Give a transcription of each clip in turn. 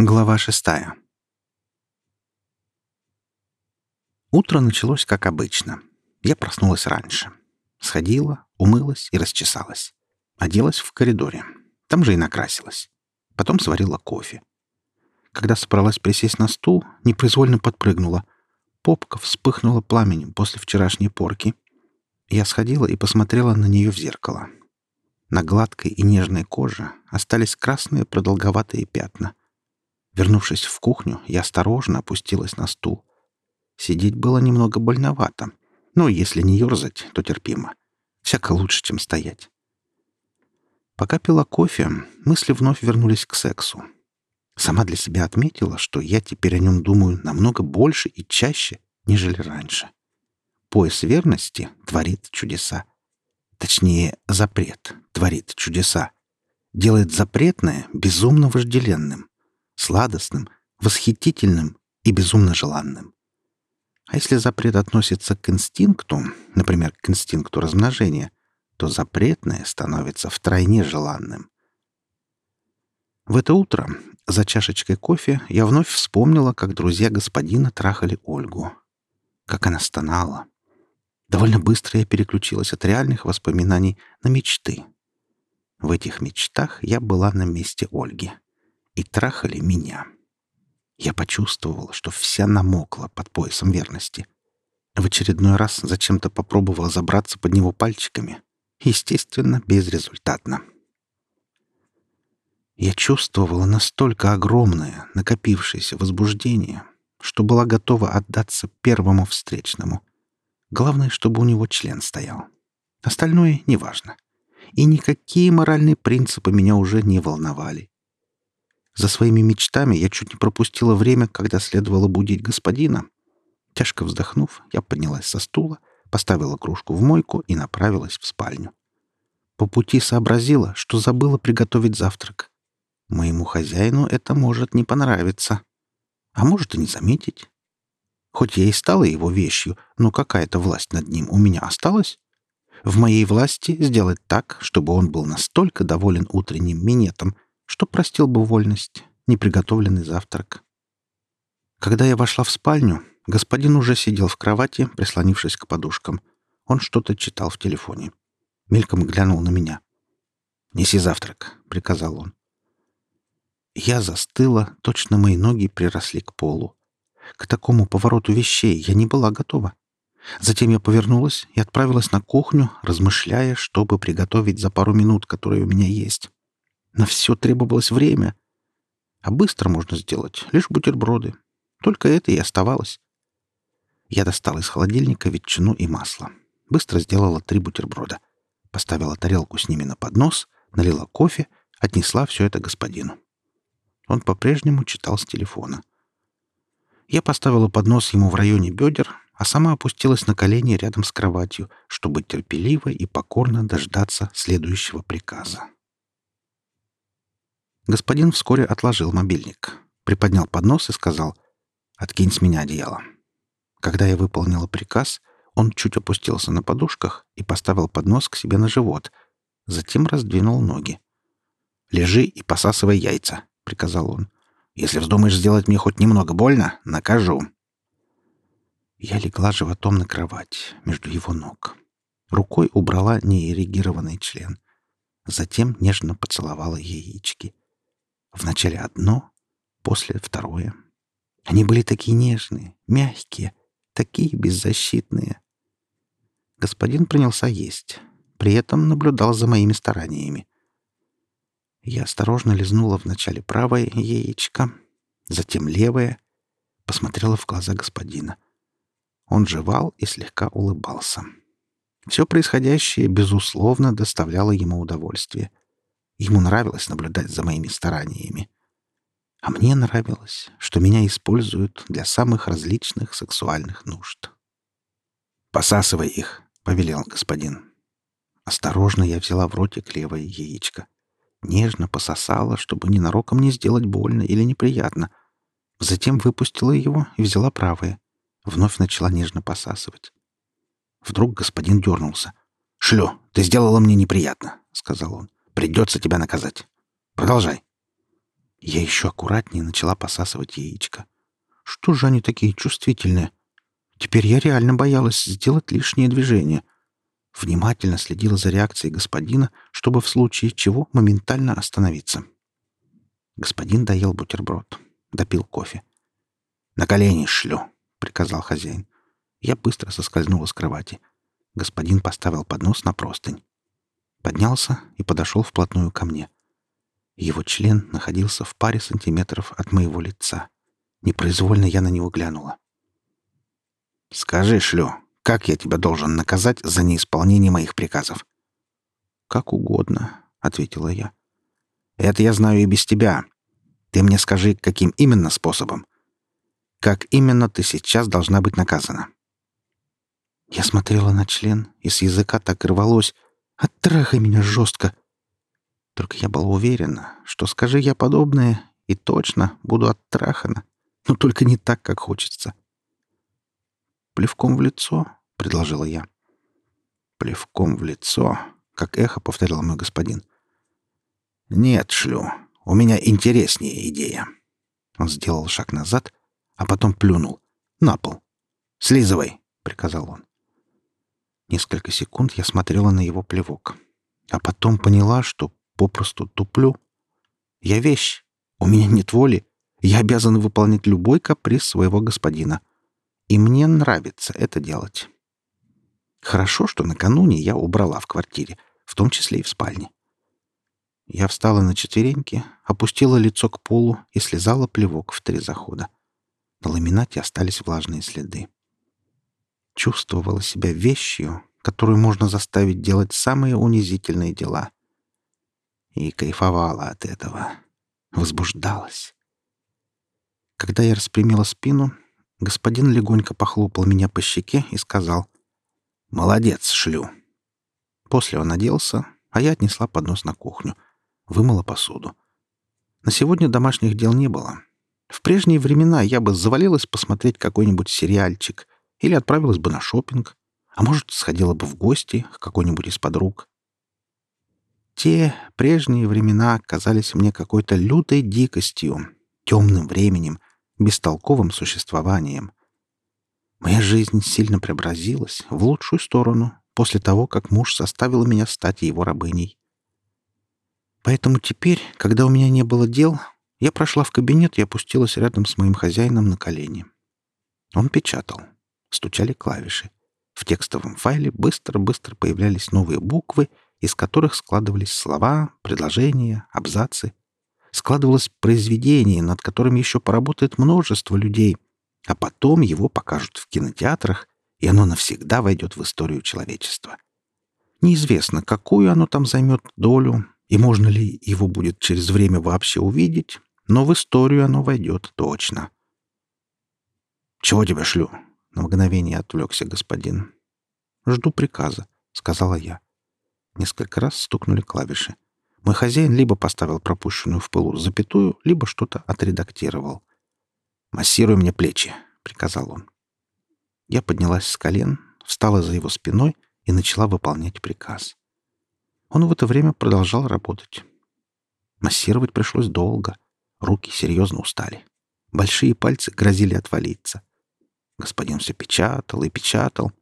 Глава шестая. Утро началось как обычно. Я проснулась раньше. Сходила, умылась и расчесалась. Оделась в коридоре. Там же и накрасилась. Потом сварила кофе. Когда собралась присесть на стул, непроизвольно подпрыгнула. Попка вспыхнула пламенем после вчерашней порки. Я сходила и посмотрела на нее в зеркало. На гладкой и нежной коже остались красные продолговатые пятна. Вернувшись в кухню, я осторожно опустилась на стул. Сидеть было немного больновато, но если не ерзать, то терпимо. Всяко лучше, чем стоять. Пока пила кофе, мысли вновь вернулись к сексу. Сама для себя отметила, что я теперь о нем думаю намного больше и чаще, нежели раньше. Пояс верности творит чудеса. Точнее, запрет творит чудеса. Делает запретное безумно вожделенным сладостным, восхитительным и безумно желанным. А если запрет относится к инстинкту, например, к инстинкту размножения, то запретное становится втройне желанным. В это утро за чашечкой кофе я вновь вспомнила, как друзья господина трахали Ольгу. Как она стонала. Довольно быстро я переключилась от реальных воспоминаний на мечты. В этих мечтах я была на месте Ольги и трахали меня. Я почувствовал, что вся намокла под поясом верности. В очередной раз зачем-то попробовала забраться под него пальчиками. Естественно, безрезультатно. Я чувствовала настолько огромное, накопившееся возбуждение, что была готова отдаться первому встречному. Главное, чтобы у него член стоял. Остальное неважно. И никакие моральные принципы меня уже не волновали. За своими мечтами я чуть не пропустила время, когда следовало будить господина. Тяжко вздохнув, я поднялась со стула, поставила кружку в мойку и направилась в спальню. По пути сообразила, что забыла приготовить завтрак. Моему хозяину это может не понравиться. А может и не заметить. Хоть я и стала его вещью, но какая-то власть над ним у меня осталась. В моей власти сделать так, чтобы он был настолько доволен утренним минетом, что простил бы вольность, неприготовленный завтрак. Когда я вошла в спальню, господин уже сидел в кровати, прислонившись к подушкам. Он что-то читал в телефоне. Мельком глянул на меня. «Неси завтрак», — приказал он. Я застыла, точно мои ноги приросли к полу. К такому повороту вещей я не была готова. Затем я повернулась и отправилась на кухню, размышляя, чтобы приготовить за пару минут, которые у меня есть. На все требовалось время. А быстро можно сделать лишь бутерброды. Только это и оставалось. Я достала из холодильника ветчину и масло. Быстро сделала три бутерброда. Поставила тарелку с ними на поднос, налила кофе, отнесла все это господину. Он по-прежнему читал с телефона. Я поставила поднос ему в районе бедер, а сама опустилась на колени рядом с кроватью, чтобы терпеливо и покорно дождаться следующего приказа. Господин вскоре отложил мобильник, приподнял поднос и сказал «Откинь с меня одеяло». Когда я выполнила приказ, он чуть опустился на подушках и поставил поднос к себе на живот, затем раздвинул ноги. «Лежи и посасывай яйца», — приказал он. «Если вздумаешь сделать мне хоть немного больно, накажу». Я легла животом на кровать между его ног. Рукой убрала неэрегированный член. Затем нежно поцеловала яички. Вначале одно, после второе. Они были такие нежные, мягкие, такие беззащитные. Господин принялся есть, при этом наблюдал за моими стараниями. Я осторожно лизнула вначале правое яичко, затем левое, посмотрела в глаза господина. Он жевал и слегка улыбался. Все происходящее, безусловно, доставляло ему удовольствие. Ему нравилось наблюдать за моими стараниями. А мне нравилось, что меня используют для самых различных сексуальных нужд. «Посасывай их», — повелел господин. Осторожно я взяла в ротик левое яичко. Нежно пососала, чтобы ненароком не сделать больно или неприятно. Затем выпустила его и взяла правое. Вновь начала нежно посасывать. Вдруг господин дернулся. «Шлю, ты сделала мне неприятно», — сказал он. Придется тебя наказать. Продолжай. Я еще аккуратнее начала посасывать яичко. Что же они такие чувствительные? Теперь я реально боялась сделать лишнее движение. Внимательно следила за реакцией господина, чтобы в случае чего моментально остановиться. Господин доел бутерброд, допил кофе. «На колени шлю», — приказал хозяин. Я быстро соскользнула с кровати. Господин поставил поднос на простынь. Поднялся и подошел вплотную ко мне. Его член находился в паре сантиметров от моего лица. Непроизвольно я на него глянула. «Скажи, Шлю, как я тебя должен наказать за неисполнение моих приказов?» «Как угодно», — ответила я. «Это я знаю и без тебя. Ты мне скажи, каким именно способом? Как именно ты сейчас должна быть наказана?» Я смотрела на член, и с языка так рвалось. «Оттрахай меня жестко!» Только я была уверена, что скажи я подобное, и точно буду оттрахана. Но только не так, как хочется. «Плевком в лицо», — предложила я. «Плевком в лицо», — как эхо повторил мой господин. «Нет, шлю. У меня интереснее идея». Он сделал шаг назад, а потом плюнул. «На пол. Слизывай», — приказал он. Несколько секунд я смотрела на его плевок, а потом поняла, что попросту туплю. Я вещь. У меня нет воли. Я обязан выполнять любой каприз своего господина. И мне нравится это делать. Хорошо, что накануне я убрала в квартире, в том числе и в спальне. Я встала на четвереньки, опустила лицо к полу и слезала плевок в три захода. На ламинате остались влажные следы. Чувствовала себя вещью, которую можно заставить делать самые унизительные дела и кайфовала от этого. Возбуждалась. Когда я распрямила спину, господин легонько похлопал меня по щеке и сказал «Молодец, шлю». После он оделся, а я отнесла поднос на кухню, вымыла посуду. На сегодня домашних дел не было. В прежние времена я бы завалилась посмотреть какой-нибудь сериальчик или отправилась бы на шопинг, а может, сходила бы в гости к какой-нибудь из подруг. Те прежние времена казались мне какой-то лютой дикостью, темным временем, бестолковым существованием. Моя жизнь сильно преобразилась в лучшую сторону после того, как муж заставил меня стать его рабыней. Поэтому теперь, когда у меня не было дел, я прошла в кабинет и опустилась рядом с моим хозяином на колени. Он печатал. Стучали клавиши. В текстовом файле быстро-быстро появлялись новые буквы — из которых складывались слова, предложения, абзацы. Складывалось произведение, над которым еще поработает множество людей, а потом его покажут в кинотеатрах, и оно навсегда войдет в историю человечества. Неизвестно, какую оно там займет долю, и можно ли его будет через время вообще увидеть, но в историю оно войдет точно. «Чего тебя шлю?» — на мгновение отвлекся господин. «Жду приказа», — сказала я. Несколько раз стукнули клавиши. Мой хозяин либо поставил пропущенную в пылу запятую, либо что-то отредактировал. «Массируй мне плечи», — приказал он. Я поднялась с колен, встала за его спиной и начала выполнять приказ. Он в это время продолжал работать. Массировать пришлось долго. Руки серьезно устали. Большие пальцы грозили отвалиться. Господин все печатал и печатал,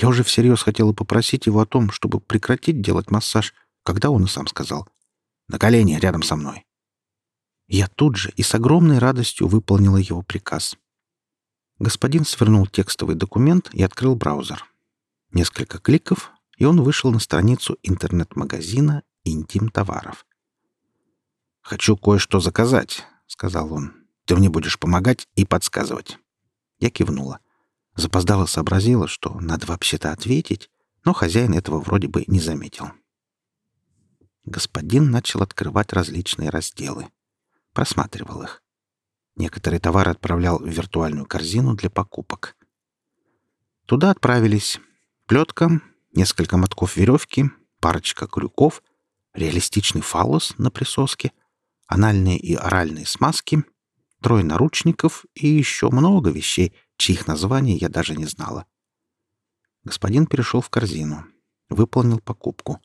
я уже всерьез хотела попросить его о том, чтобы прекратить делать массаж, когда он и сам сказал «На колени рядом со мной». Я тут же и с огромной радостью выполнила его приказ. Господин свернул текстовый документ и открыл браузер. Несколько кликов, и он вышел на страницу интернет-магазина «Интим-товаров». «Хочу кое-что заказать», — сказал он. «Ты мне будешь помогать и подсказывать». Я кивнула. Запоздало сообразила, что надо вообще-то ответить, но хозяин этого вроде бы не заметил. Господин начал открывать различные разделы. Просматривал их. Некоторые товары отправлял в виртуальную корзину для покупок. Туда отправились плетка, несколько мотков веревки, парочка крюков, реалистичный фалос на присоске, анальные и оральные смазки, трое наручников и еще много вещей, чьих названий я даже не знала. Господин перешел в корзину, выполнил покупку.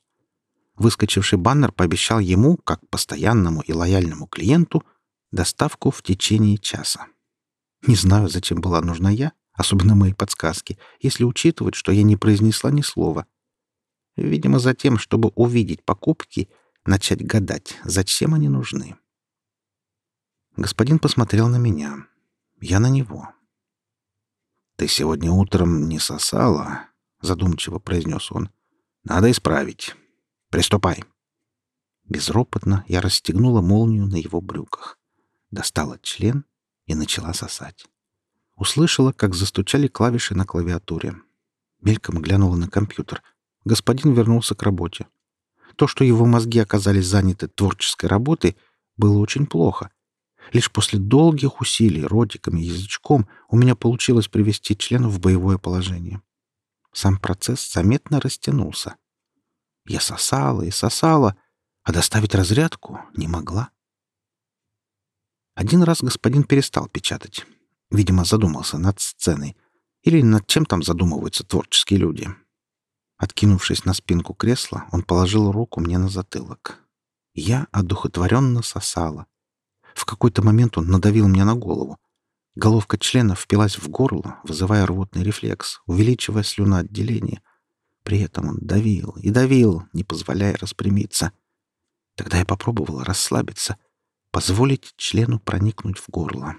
Выскочивший баннер пообещал ему, как постоянному и лояльному клиенту, доставку в течение часа. Не знаю, зачем была нужна я, особенно мои подсказки, если учитывать, что я не произнесла ни слова. Видимо, за тем, чтобы увидеть покупки, начать гадать, зачем они нужны. Господин посмотрел на меня. Я на него. «Ты сегодня утром не сосала?» — задумчиво произнес он. «Надо исправить. Приступай». Безропотно я расстегнула молнию на его брюках, достала член и начала сосать. Услышала, как застучали клавиши на клавиатуре. Мельком глянула на компьютер. Господин вернулся к работе. То, что его мозги оказались заняты творческой работой, было очень плохо. Лишь после долгих усилий ротиком и язычком у меня получилось привести член в боевое положение. Сам процесс заметно растянулся. Я сосала и сосала, а доставить разрядку не могла. Один раз господин перестал печатать. Видимо, задумался над сценой. Или над чем там задумываются творческие люди. Откинувшись на спинку кресла, он положил руку мне на затылок. Я одухотворенно сосала. В какой-то момент он надавил мне на голову. Головка члена впилась в горло, вызывая рвотный рефлекс, увеличивая слюноотделение. При этом он давил и давил, не позволяя распрямиться. Тогда я попробовала расслабиться, позволить члену проникнуть в горло.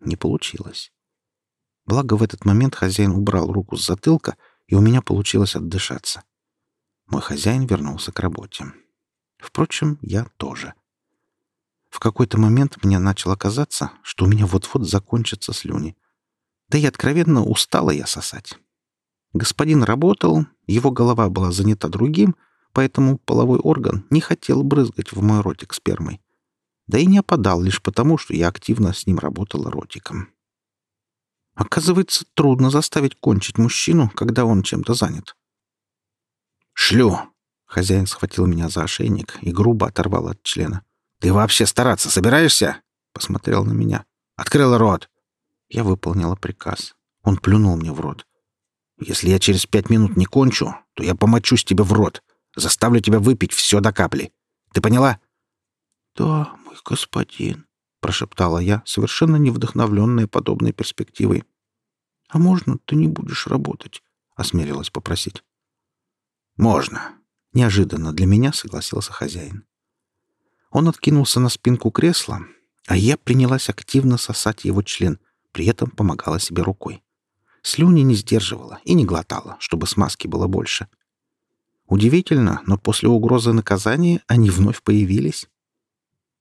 Не получилось. Благо в этот момент хозяин убрал руку с затылка, и у меня получилось отдышаться. Мой хозяин вернулся к работе. Впрочем, я тоже. В какой-то момент мне начало казаться, что у меня вот-вот закончатся слюни. Да и откровенно устала я сосать. Господин работал, его голова была занята другим, поэтому половой орган не хотел брызгать в мой ротик спермой. Да и не опадал лишь потому, что я активно с ним работала ротиком. Оказывается, трудно заставить кончить мужчину, когда он чем-то занят. «Шлю!» — хозяин схватил меня за ошейник и грубо оторвал от члена. «Ты вообще стараться собираешься?» — посмотрел на меня. «Открыла рот!» Я выполнила приказ. Он плюнул мне в рот. «Если я через пять минут не кончу, то я помочусь тебе в рот. Заставлю тебя выпить все до капли. Ты поняла?» «Да, мой господин», — прошептала я, совершенно не вдохновленная подобной перспективой. «А можно ты не будешь работать?» — осмелилась попросить. «Можно», — неожиданно для меня согласился хозяин. Он откинулся на спинку кресла, а я принялась активно сосать его член, при этом помогала себе рукой. Слюни не сдерживала и не глотала, чтобы смазки было больше. Удивительно, но после угрозы наказания они вновь появились.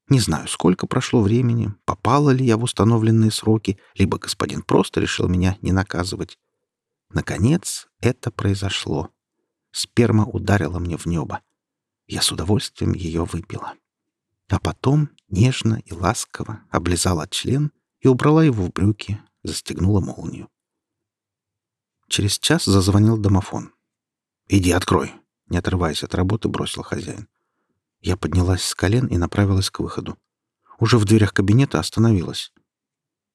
Не знаю, сколько прошло времени, попала ли я в установленные сроки, либо господин просто решил меня не наказывать. Наконец, это произошло. Сперма ударила мне в небо. Я с удовольствием ее выпила а потом нежно и ласково облизала член и убрала его в брюки, застегнула молнию. Через час зазвонил домофон. «Иди, открой!» — не отрываясь от работы, бросил хозяин. Я поднялась с колен и направилась к выходу. Уже в дверях кабинета остановилась.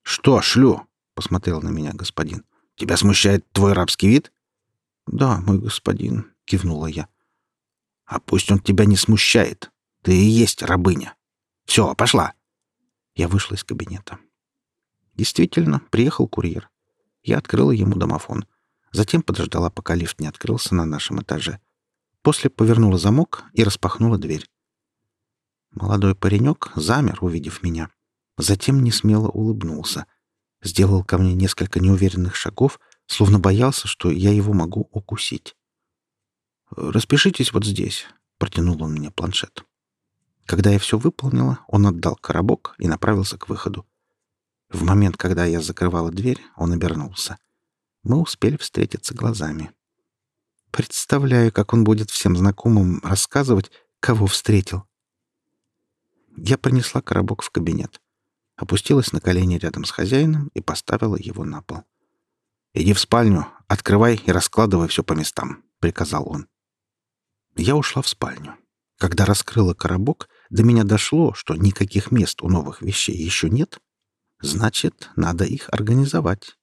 «Что, шлю?» — посмотрел на меня господин. «Тебя смущает твой рабский вид?» «Да, мой господин», — кивнула я. «А пусть он тебя не смущает. Ты и есть рабыня. Все, пошла. Я вышла из кабинета. Действительно, приехал курьер. Я открыла ему домофон. Затем подождала, пока лифт не открылся на нашем этаже. После повернула замок и распахнула дверь. Молодой паренек замер, увидев меня. Затем несмело улыбнулся. Сделал ко мне несколько неуверенных шагов, словно боялся, что я его могу укусить. «Распишитесь вот здесь», — протянул он мне планшет. Когда я все выполнила, он отдал коробок и направился к выходу. В момент, когда я закрывала дверь, он обернулся. Мы успели встретиться глазами. Представляю, как он будет всем знакомым рассказывать, кого встретил. Я принесла коробок в кабинет, опустилась на колени рядом с хозяином и поставила его на пол. «Иди в спальню, открывай и раскладывай все по местам», — приказал он. Я ушла в спальню. Когда раскрыла коробок, до меня дошло, что никаких мест у новых вещей еще нет. Значит, надо их организовать.